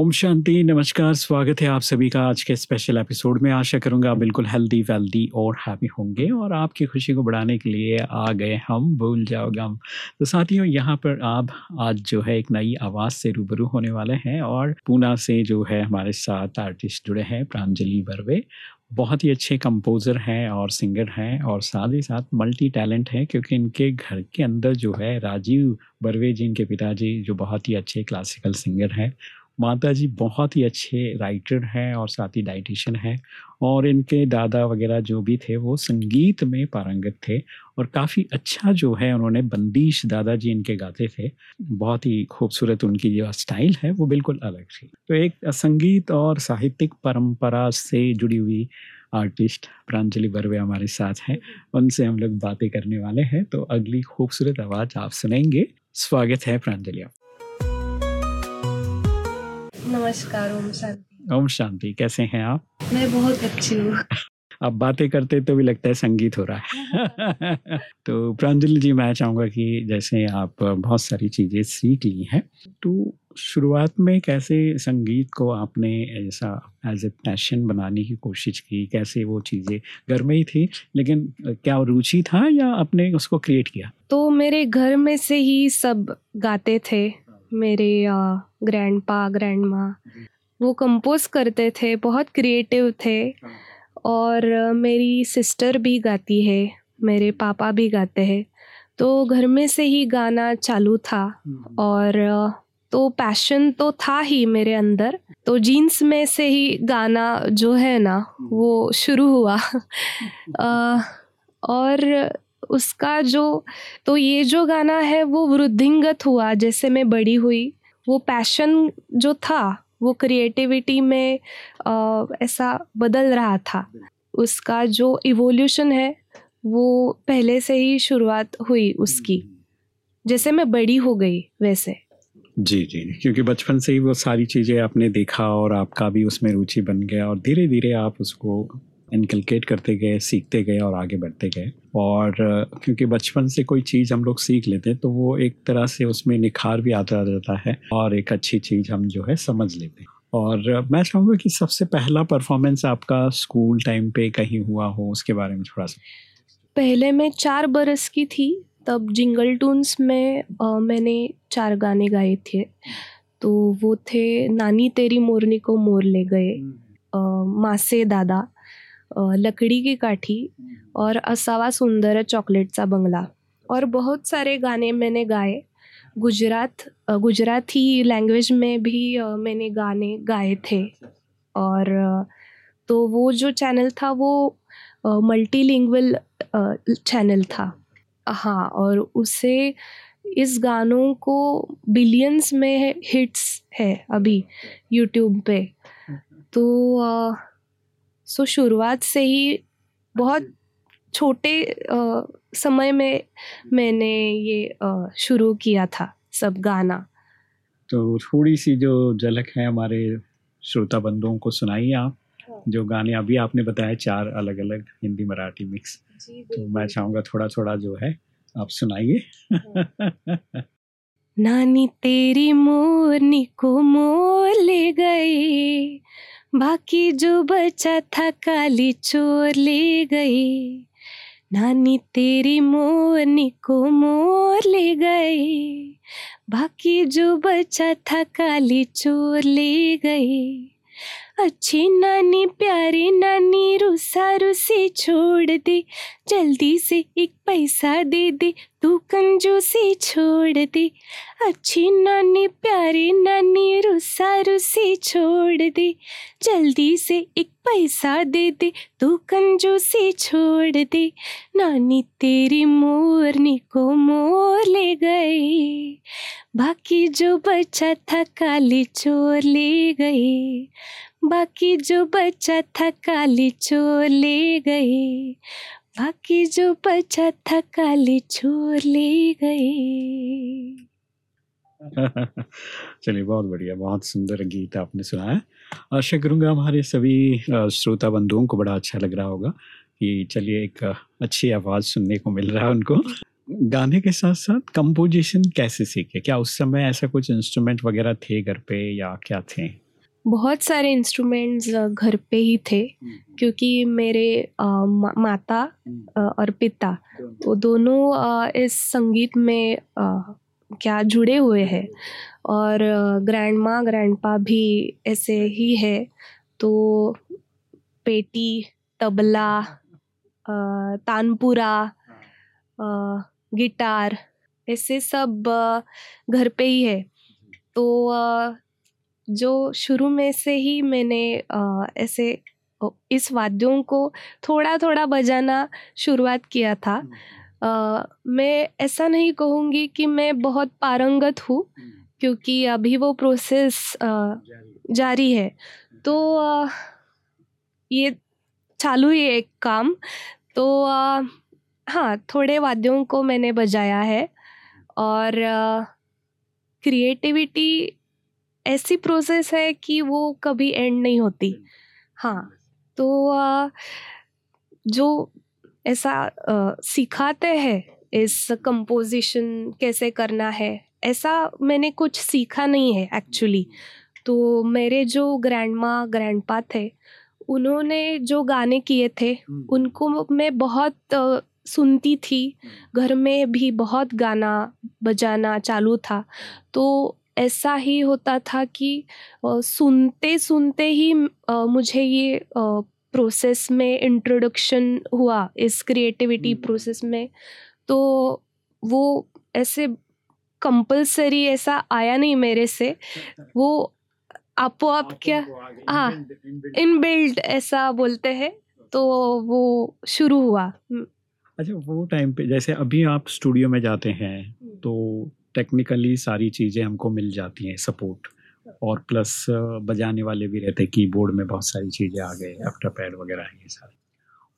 ओम शांति, नमस्कार, स्वागत है आप सभी का आज के स्पेशल एपिसोड में। आशा करूँगा बिल्कुल हेल्दी वेल्दी और हैप्पी होंगे और आपकी खुशी को बढ़ाने के लिए आ गए हम, भूल जाओ गम तो साथियों, यहाँ पर आप आज जो है एक नई आवाज़ से रूबरू होने वाले हैं और पूना से जो है हमारे साथ आर्टिस्ट जुड़े हैं, प्रांजलि बर्वे। बहुत ही अच्छे कंपोज़र हैं और सिंगर हैं और साथ ही साथ मल्टी टैलेंट हैं क्योंकि इनके घर के अंदर जो है राजीव बर्वे जी, इनके पिताजी जो बहुत ही अच्छे क्लासिकल सिंगर हैं। माता जी बहुत ही अच्छे राइटर हैं और साथ ही डाइटिशियन हैं और इनके दादा वगैरह जो भी थे वो संगीत में पारंगत थे और काफ़ी अच्छा जो है उन्होंने बंदिश दादाजी इनके गाते थे। बहुत ही खूबसूरत उनकी जो स्टाइल है वो बिल्कुल अलग थी। तो एक संगीत और साहित्यिक परंपरा से जुड़ी हुई आर्टिस्ट प्रांजलि बर्वे हमारे साथ हैं। उनसे हम लोग बातें करने वाले हैं। तो अगली खूबसूरत आवाज़ आप सुनेंगे। स्वागत है प्रांजलि आप नमस्कार ओम शांति। ओम शांति कैसे हैं आप? मैं बहुत अच्छी हूँ। आप बातें करते तो भी लगता है संगीत हो रहा है। तो प्रांजलि जी मैं चाहूँगा कि जैसे आप बहुत सारी चीज़ें सीख ली हैं तो शुरुआत में कैसे संगीत को आपने ऐसा एज ए पैशन बनाने की कोशिश की? कैसे वो चीज़ें घर में ही थी लेकिन क्या रुचि था या आपने उसको क्रिएट किया? तो मेरे घर में से ही सब गाते थे। मेरे ग्रैंड पा ग्रैंड माँ वो कंपोज करते थे बहुत क्रिएटिव थे। और मेरी सिस्टर भी गाती है मेरे पापा भी गाते हैं। तो घर में से ही गाना चालू था। और तो पैशन तो था ही मेरे अंदर। तो जीन्स में से ही गाना जो है ना वो शुरू हुआ। आ, और उसका जो तो ये जो गाना है वो वृद्धिंगत हुआ जैसे मैं बड़ी हुई। वो पैशन जो था वो क्रिएटिविटी में आ, ऐसा बदल रहा था। उसका जो इवोल्यूशन है वो पहले से ही शुरुआत हुई उसकी। जैसे मैं बड़ी हो गई वैसे। जी जी क्योंकि बचपन से ही वो सारी चीज़ें आपने देखा और आपका भी उसमें रुचि बन गया और धीरे धीरे आप उसको इनकलकेट करते गए सीखते गए और आगे बढ़ते गए। और क्योंकि बचपन से कोई चीज़ हम लोग सीख लेते हैं तो वो एक तरह से उसमें निखार भी आता रहता है और एक अच्छी चीज़ हम जो है समझ लेते हैं। और मैं चाहूँगा कि सबसे पहला परफॉर्मेंस आपका स्कूल टाइम पे कहीं हुआ हो उसके बारे में थोड़ा सा। पहले मैं चार बरस की थी तब जिंगल टून्स में आ, मैंने चार गाने गाए थे। तो वो थे नानी तेरी मोरनी को मोर ले गए मासे दादा। लकड़ी की काठी और असावा सुंदर चॉकलेटचा बंगला। और बहुत सारे गाने मैंने गाए। गुजरात गुजराती लैंग्वेज में भी मैंने गाने गाए थे। और तो वो जो चैनल था वो मल्टीलिंगुअल चैनल था। हाँ और उसे इस गानों को बिलियंस में हिट्स है अभी यूट्यूब पे। तो आ, सो शुरुआत से ही बहुत छोटे आ, समय में मैंने ये शुरू किया था सब गाना। तो थोड़ी सी जो झलक है हमारे श्रोता बंधुओं को सुनाइए आप हाँ। जो गाने अभी आपने बताया चार अलग अलग हिंदी मराठी मिक्स। तो मैं चाहूँगा थोड़ा थोड़ा जो है आप सुनाइए। हाँ। नानी तेरी मोरनी को मोर ले गई बाकी जो बचा था काली चोर ले गई नानी तेरी मोरनी को मोर ले गई बाकी जो बचा था काली चोर ले गई अच्छी नानी, प्यारी नानी, रूसा रूसी छोड़ दे। जल्दी से एक पैसा दे दे, तू कंजूसी छोड़ दे। अच्छी नानी, प्यारी नानी, रूसा रूसी छोड़ दे। जल्दी से एक पैसा दे दे, तू कंजूसी छोड़ दे। नानी तेरी मोरनी को मोर ले गए। बाकी जो बचा था काली चोर ले गए। बाकी जो बचा था काली चोर ले गए। बाकी जो बचा था काली चोर ले गए। चलिए बहुत बढ़िया बहुत सुंदर गीत आपने सुनाया। आशा करूँगा हमारे सभी श्रोता बंधुओं को बड़ा अच्छा लग रहा होगा कि चलिए एक अच्छी आवाज़ सुनने को मिल रहा है उनको। गाने के साथ साथ कंपोजिशन कैसे सीखे? क्या उस समय ऐसा कुछ इंस्ट्रूमेंट वगैरह थे घर पे या क्या थे? बहुत सारे इंस्ट्रूमेंट्स घर पे ही थे क्योंकि मेरे आ, मा, माता आ, और पिता वो दोनों आ, इस संगीत में आ, क्या जुड़े हुए हैं। और ग्रैंड माँ ग्रैंड पा भी ऐसे ही है। तो पेटी तबला तानपुरा गिटार ऐसे सब घर पे ही है। तो जो शुरू में से ही मैंने ऐसे इस वाद्यों को थोड़ा थोड़ा बजाना शुरुआत किया था। आ, मैं ऐसा नहीं कहूँगी कि मैं बहुत पारंगत हूँ क्योंकि अभी वो प्रोसेस जारी है। तो आ, ये चालू ही एक काम। तो आ, हाँ थोड़े वाद्यों को मैंने बजाया है और क्रिएटिविटी ऐसी प्रोसेस है कि वो कभी एंड नहीं होती। हाँ तो जो ऐसा सिखाते हैं इस कंपोजिशन कैसे करना है? ऐसा मैंने कुछ सीखा नहीं है एक्चुअली तो मेरे जो ग्रैंड माँ ग्रैंड पा थे उन्होंने जो गाने किए थे उनको मैं बहुत सुनती थी। घर में भी बहुत गाना बजाना चालू था। तो ऐसा ही होता था कि सुनते सुनते ही मुझे ये प्रोसेस में इंट्रोडक्शन हुआ इस क्रिएटिविटी प्रोसेस में तो वो ऐसे कंपलसरी ऐसा आया नहीं मेरे से। वो आपो आप क्या हाँ इन बिल्ड ऐसा बोलते हैं तो वो शुरू हुआ। अच्छा वो टाइम पे जैसे अभी आप स्टूडियो में जाते हैं तो टेक्निकली सारी चीज़ें हमको मिल जाती हैं सपोर्ट और प्लस बजाने वाले भी रहते कीबोर्ड में बहुत सारी चीज़ें आ गए आफ्टर पैड वगैरह ये सारे।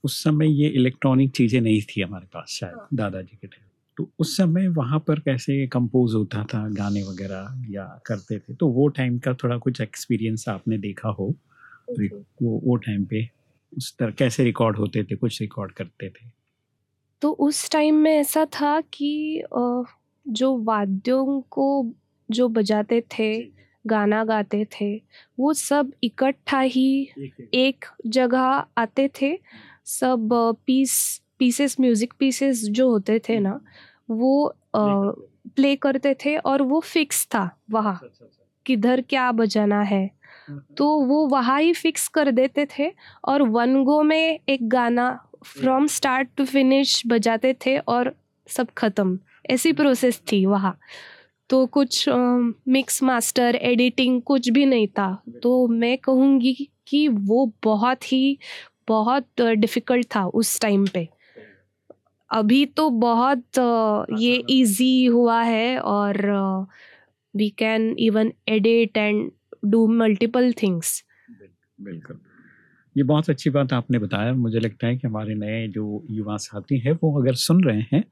उस समय ये इलेक्ट्रॉनिक चीज़ें नहीं थी हमारे पास शायद हाँ। दादाजी के टाइम तो उस समय वहाँ पर कैसे कंपोज होता था गाने वगैरह या करते थे? तो वो टाइम का थोड़ा कुछ एक्सपीरियंस आपने देखा हो। तो वो वो टाइम पे उस तरह कैसे रिकॉर्ड होते थे कुछ रिकॉर्ड करते थे? तो उस टाइम में ऐसा था कि जो वाद्यों को जो बजाते थे गाना गाते थे वो सब इकट्ठा ही एक जगह। आते थे। सब पीस पीसेस म्यूज़िक पीसेस जो होते थे ना वो प्ले करते थे। और वो फिक्स था वहाँ अच्छा, अच्छा, अच्छा। किधर क्या बजाना है। तो वो वहाँ ही फिक्स कर देते थे और वन गो में एक गाना फ्रॉम स्टार्ट टू फिनिश बजाते थे और सब खत्म। ऐसी प्रोसेस थी वहाँ। तो कुछ मिक्स मास्टर एडिटिंग कुछ भी नहीं था। तो मैं कहूँगी कि वो बहुत ही बहुत डिफ़िकल्ट था उस टाइम पे। अभी तो बहुत ये इजी हुआ है और we can even edit and do multiple things बिल्कुल। ये बहुत अच्छी बात आपने बताया। मुझे लगता है कि हमारे नए जो युवा साथी हैं वो अगर सुन रहे हैं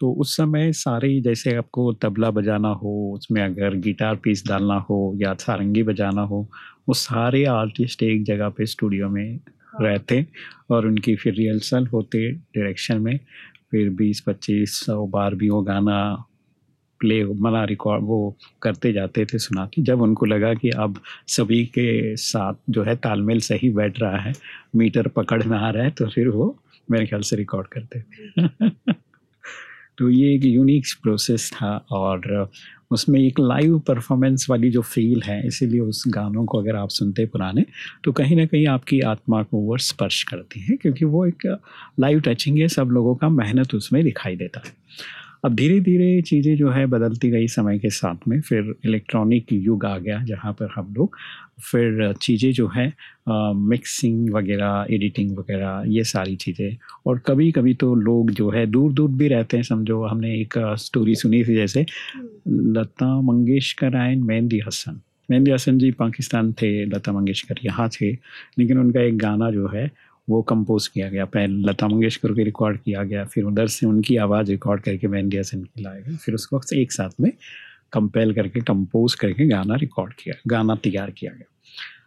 तो उस समय सारे जैसे आपको तबला बजाना हो उसमें अगर गिटार पीस डालना हो या सारंगी बजाना हो वो सारे आर्टिस्ट एक जगह पे स्टूडियो में हाँ। रहते और उनकी फिर रिहर्सल होते डायरेक्शन में फिर बीस पच्चीस सौ बार भी वो गाना प्ले मना रिकॉर्ड वो करते जाते थे सुनाते। जब उनको लगा कि अब सभी के साथ जो है तालमेल सही बैठ रहा है मीटर पकड़ में आ रहा है तो फिर वो मेरे ख्याल से रिकॉर्ड करते थे। तो ये एक यूनिक प्रोसेस था और उसमें एक लाइव परफॉर्मेंस वाली जो फील है, इसीलिए उस गानों को अगर आप सुनते पुराने तो कहीं ना कहीं आपकी आत्मा को वो स्पर्श करती है, क्योंकि वो एक लाइव टचिंग है, सब लोगों का मेहनत उसमें दिखाई देता है। अब धीरे धीरे चीज़ें जो है बदलती गई समय के साथ में, फिर इलेक्ट्रॉनिक युग आ गया जहाँ पर हम लोग, फिर चीज़ें जो है मिक्सिंग वगैरह एडिटिंग वगैरह, ये सारी चीज़ें, और कभी कभी तो लोग जो है दूर दूर भी रहते हैं, समझो हमने एक स्टोरी सुनी थी जैसे, लता मंगेशकर एंड मेहंदी हसन। मेहंदी हसन जी पाकिस्तान थे, लता मंगेशकर यहाँ थे, लेकिन उनका एक गाना जो है वो कंपोज किया गया। पहले लता मंगेशकर को रिकॉर्ड किया गया फिर उधर से उनकी आवाज़ रिकॉर्ड करके मेहंदी हसन की लाया गया फिर उसको एक साथ में कंपेल करके कंपोज करके गाना रिकॉर्ड किया गाना तैयार किया गया।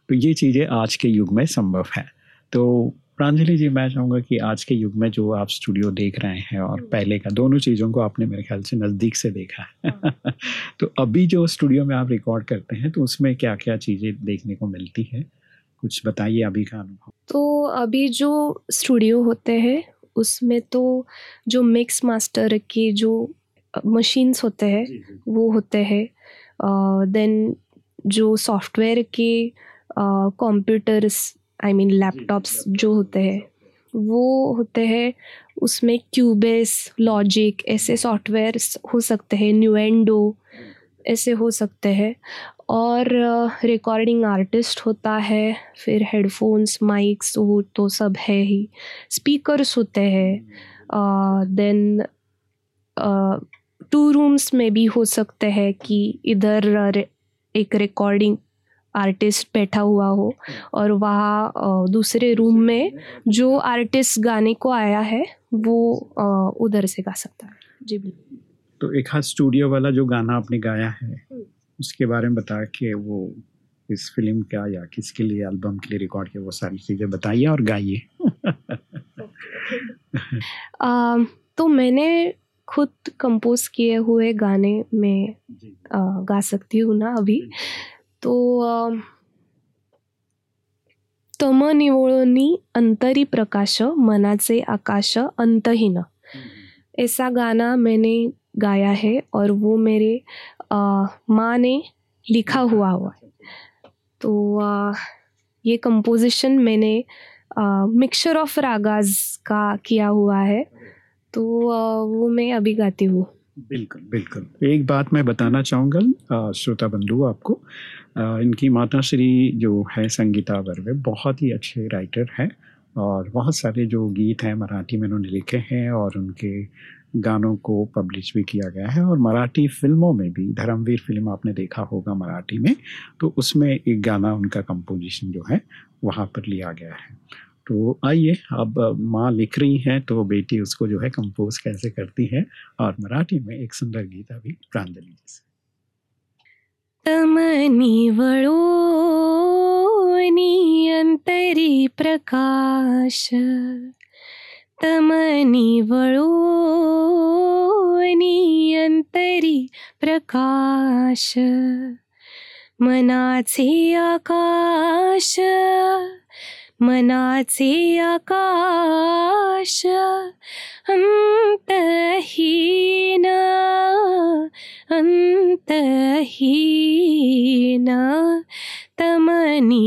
तो ये चीज़ें आज के युग में संभव है। तो प्रांजलि जी मैं चाहूँगा कि आज के युग में जो आप स्टूडियो देख रहे हैं और हम्म। पहले का दोनों चीज़ों को आपने मेरे ख्याल से नज़दीक से देखा है। हाँ। तो अभी जो स्टूडियो में आप रिकॉर्ड करते हैं तो उसमें क्या क्या चीज़ें देखने को मिलती है? कुछ बताइए अभी का अनुभव। तो अभी जो स्टूडियो होते हैं उसमें तो जो मिक्स मास्टर के जो मशीन्स होते हैं वो होते हैं। देन जो सॉफ्टवेयर के कंप्यूटर्स आई मीन लैपटॉप्स जो होते हैं वो होते हैं उसमें क्यूबेस लॉजिक ऐसे सॉफ्टवेयर्स हो सकते हैं न्यूएंडो ऐसे हो सकते हैं। और रिकॉर्डिंग आर्टिस्ट होता है फिर हेडफोन्स माइक्स वो तो सब है ही। स्पीकर्स होते हैं। देन टू रूम्स में भी हो सकते हैं कि इधर एक रिकॉर्डिंग आर्टिस्ट बैठा हुआ हो और वहाँ दूसरे रूम में जो आर्टिस्ट गाने को आया है वो उधर से गा सकता है। जी बिल्कुल। तो एक हाथ स्टूडियो वाला जो गाना आपने गाया है हम्म। उसके बारे में बता के वो इस फ़िल्म का या किसके लिए एल्बम के लिए रिकॉर्ड किया वो सारी चीज़ें बताइए और गाइए। तो मैंने खुद कंपोज किए हुए गाने में गा सकती हूँ ना अभी। तो तम निवळणी अंतरी प्रकाश मनाचे आकाश अंतहीन। हम्म। ऐसा गाना मैंने गाया है और वो मेरे माँ ने लिखा हुआ हुआ है। तो ये कंपोजिशन मैंने मिक्सचर ऑफ़ रागाज का किया हुआ है। तो वो मैं अभी गाती हूँ। बिल्कुल बिल्कुल। एक बात मैं बताना चाहूँगा श्रोता बंधु आपको। आ, इनकी माता श्री जो है संगीता वर्वे बहुत ही अच्छे राइटर हैं और बहुत सारे जो गीत हैं मराठी में उन्होंने लिखे हैं और उनके गानों को पब्लिश भी किया गया है और मराठी फ़िल्मों में भी, धर्मवीर फ़िल्म आपने देखा होगा मराठी में तो उसमें एक गाना उनका कंपोजिशन जो है, वहाँ पर लिया गया है। तो आइए, अब माँ लिख रही हैं तो बेटी उसको जो है कंपोज कैसे करती है, और मराठी में एक सुंदर गीत अभी प्रांजलि जी से। तमनी अंतरी प्रकाश। तमनी अंतरी प्रकाश। मनाचे आकाश। मनाचे आकाश। अंतहीन। अंतहीन। तमनी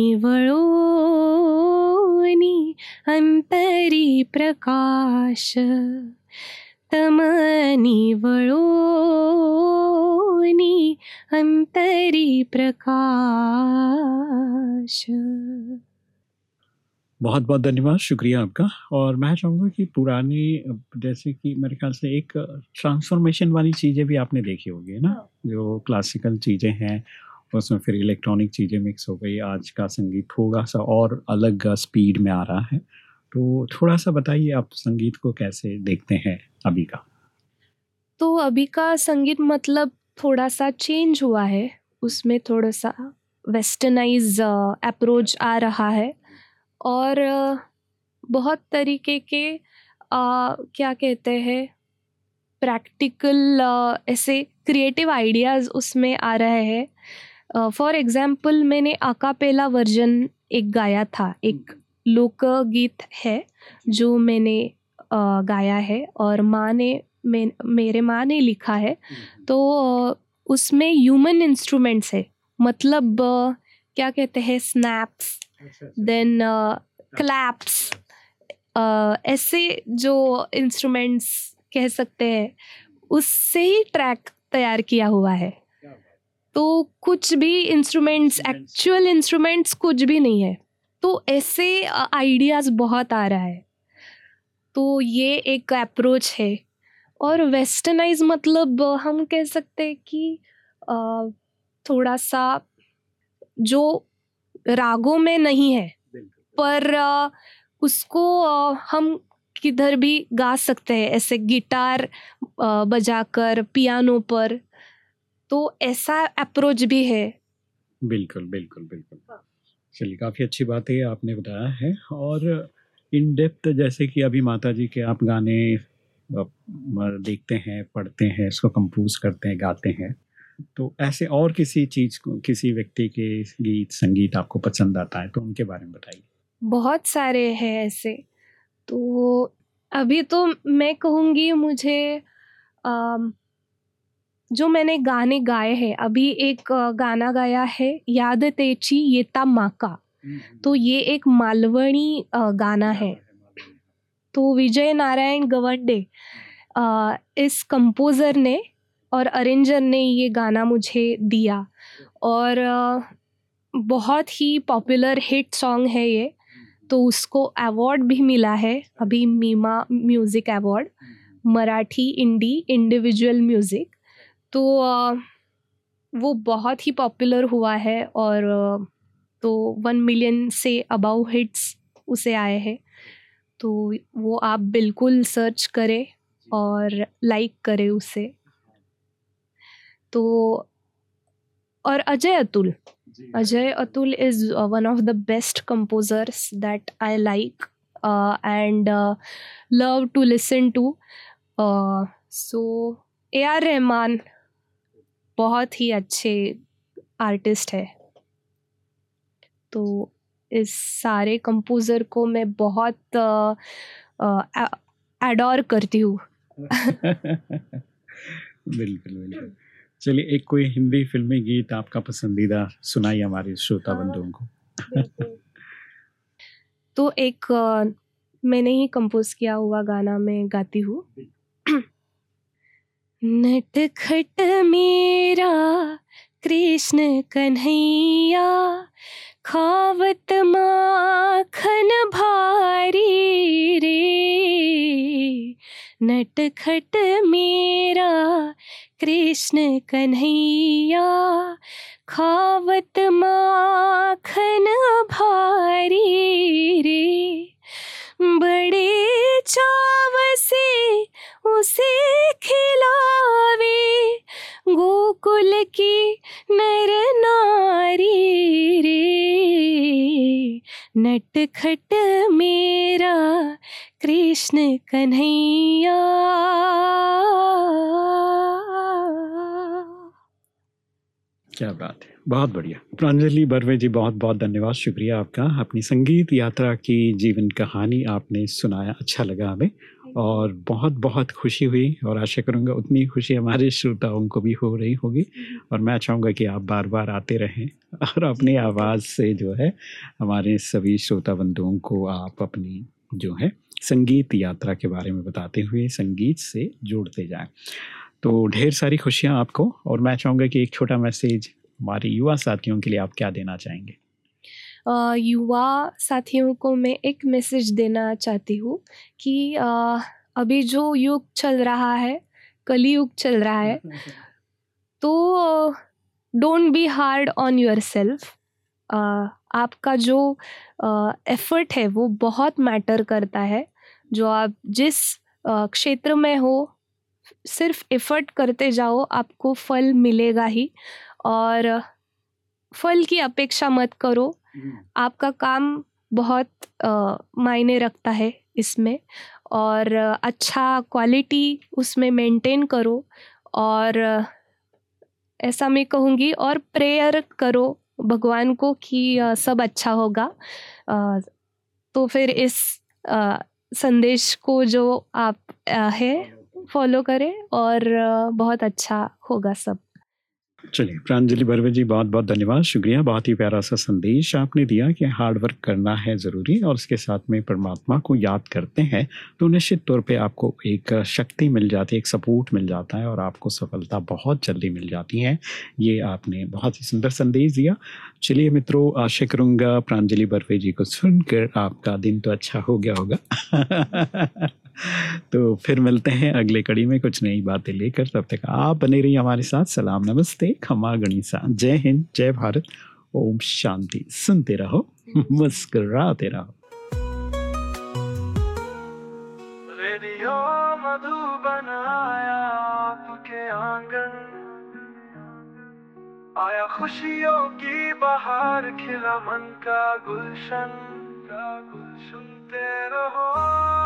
अंतरी प्रकाश तमनी अंतरी प्रकाश बहुत बहुत धन्यवाद शुक्रिया आपका। और मैं चाहूँगा कि पुरानी जैसे कि मेरे ख्याल से एक ट्रांसफॉर्मेशन वाली चीज़ें भी आपने देखी होगी ना? हाँ। जो क्लासिकल चीज़ें हैं उसमें फिर इलेक्ट्रॉनिक चीज़ें मिक्स हो गई। आज का संगीत थोड़ा सा और अलग स्पीड में आ रहा है। तो थोड़ा सा बताइए आप संगीत को कैसे देखते हैं अभी का? तो अभी का संगीत मतलब थोड़ा सा चेंज हुआ है। उसमें थोड़ा सा वेस्टर्नाइज अप्रोच आ रहा है। और बहुत तरीके के आ, क्या कहते हैं प्रैक्टिकल ऐसे क्रिएटिव आइडियाज़ उसमें आ रहे हैं। फॉर एग्ज़ाम्पल मैंने आकापेला वर्जन एक गाया था एक लोक गीत है जो मैंने गाया है और माँ ने मे, मेरे माँ ने लिखा है। तो उसमें ह्यूमन इंस्ट्रूमेंट्स है मतलब uh, क्या कहते हैं स्नैप्स देन क्लैप्स ऐसे जो इंस्ट्रूमेंट्स कह सकते हैं उससे ही ट्रैक तैयार किया हुआ है। तो कुछ भी इंस्ट्रूमेंट्स एक्चुअल इंस्ट्रूमेंट्स कुछ भी नहीं है। तो ऐसे आइडियाज़ बहुत आ रहा है। तो ये एक अप्रोच है। और वेस्टर्नाइज मतलब हम कह सकते हैं कि थोड़ा सा जो रागों में नहीं है पर उसको हम किधर भी गा सकते हैं। ऐसे गिटार बजाकर पियानो पर तो ऐसा अप्रोच भी है। बिल्कुल बिल्कुल बिल्कुल। चलिए काफ़ी अच्छी बात है आपने बताया है और इन डेप्थ जैसे कि अभी माता जी के आप गाने देखते हैं पढ़ते हैं इसको कंपोज करते हैं गाते हैं। तो ऐसे और किसी चीज़ को किसी व्यक्ति के गीत संगीत आपको पसंद आता है तो उनके बारे में बताइए। बहुत सारे हैं ऐसे। तो अभी तो मैं कहूँगी मुझे आ, जो मैंने गाने गाए हैं अभी एक गाना गाया है याद तेची येता माका हम्म। तो ये एक मालवणी गाना है। तो विजय नारायण गवंडे इस कंपोज़र ने और अरेंजर ने ये गाना मुझे दिया। और बहुत ही पॉपुलर हिट सॉन्ग है ये। तो उसको अवार्ड भी मिला है अभी MIMA music award Marathi indie individual music. तो वो बहुत ही पॉपुलर हुआ है और तो वन मिलियन से अबाउ हिट्स उसे आए हैं। तो वो आप बिल्कुल सर्च करें और लाइक करें उसे। तो और Ajay Atul. Ajay Atul. Is one of the best composers that I like and love to listen to so A R Rahman बहुत ही अच्छे आर्टिस्ट है। तो इस सारे कंपोज़र को मैं बहुत एडोर करती हूँ। बिल्कुल बिल्कुल। चलिए एक कोई हिंदी फिल्मी गीत आपका पसंदीदा सुनाइए हमारे श्रोता हाँ, बंधुओं को। तो एक मैंने ही कंपोज किया हुआ गाना मैं गाती हूँ। नटखट मेरा, कृष्ण कन्हैया, खावत माखन भारी रे। नटखट मेरा, कृष्ण कन्हैया, खावत माखन भारी रे। नटखट मेरा कृष्ण कन्हैया। क्या बात है, बहुत बढ़िया। प्रांजलि बर्वे जी बहुत बहुत धन्यवाद, शुक्रिया आपका। अपनी संगीत यात्रा की जीवन कहानी आपने सुनाया अच्छा लगा हमें। और बहुत बहुत खुशी हुई और आशा करूँगा उतनी खुशी हमारे श्रोताओं को भी हो रही होगी। और मैं चाहूँगा कि आप बार बार आते रहें और अपनी आवाज़ से जो है हमारे सभी श्रोता बंधुओं को आप अपनी जो है संगीत यात्रा के बारे में बताते हुए संगीत से जोड़ते जाएँ। तो ढेर सारी खुशियाँ आपको और मैं चाहूँगा कि एक छोटा मैसेज हमारे युवा साथियों के लिए आप क्या देना चाहेंगे? युवा साथियों को मैं एक मैसेज देना चाहती हूँ कि अभी जो युग चल रहा है, कलयुग चल रहा है तो don't be hard on your yourself जो एफर्ट है वो बहुत मैटर करता है। जो आप जिस क्षेत्र में हो, सिर्फ़ एफर्ट करते जाओ, आपको फल मिलेगा ही। और फल की अपेक्षा मत करो। आपका काम बहुत मायने रखता है इसमें और अच्छा क्वालिटी उसमें मेंटेन करो और ऐसा मैं कहूँगी और प्रेयर करो भगवान को कि सब अच्छा होगा। तो फिर इस संदेश को जो आप है फॉलो करें। और बहुत अच्छा होगा सब। चलिए प्रांजलि बर्वे जी बहुत बहुत धन्यवाद, शुक्रिया, बहुत ही प्यारा सा संदेश आपने दिया कि हार्ड वर्क करना है ज़रूरी और उसके साथ में परमात्मा को याद करते हैं तो निश्चित तौर पे आपको एक शक्ति मिल जाती है, एक सपोर्ट मिल जाता है और आपको सफलता बहुत जल्दी मिल जाती है। ये आपने बहुत ही सुंदर संदेश दिया। चलिए मित्रों, आशा करूँगा प्रांजलि बर्वे जी को सुनकर आपका दिन तो अच्छा हो गया होगा। तो फिर मिलते हैं अगले कड़ी में कुछ नई बातें लेकर। तब तक आप बने रहिए हमारे साथ। सलाम, नमस्ते, खमा गणिसा। जय हिंद, जय भारत। ओम शांति। सुनते रहो, मुस्कुराते रहो। आया आपके आँगन। आया खुशियों की बाहर, खिला मन का गुलशन। का गुल रहो।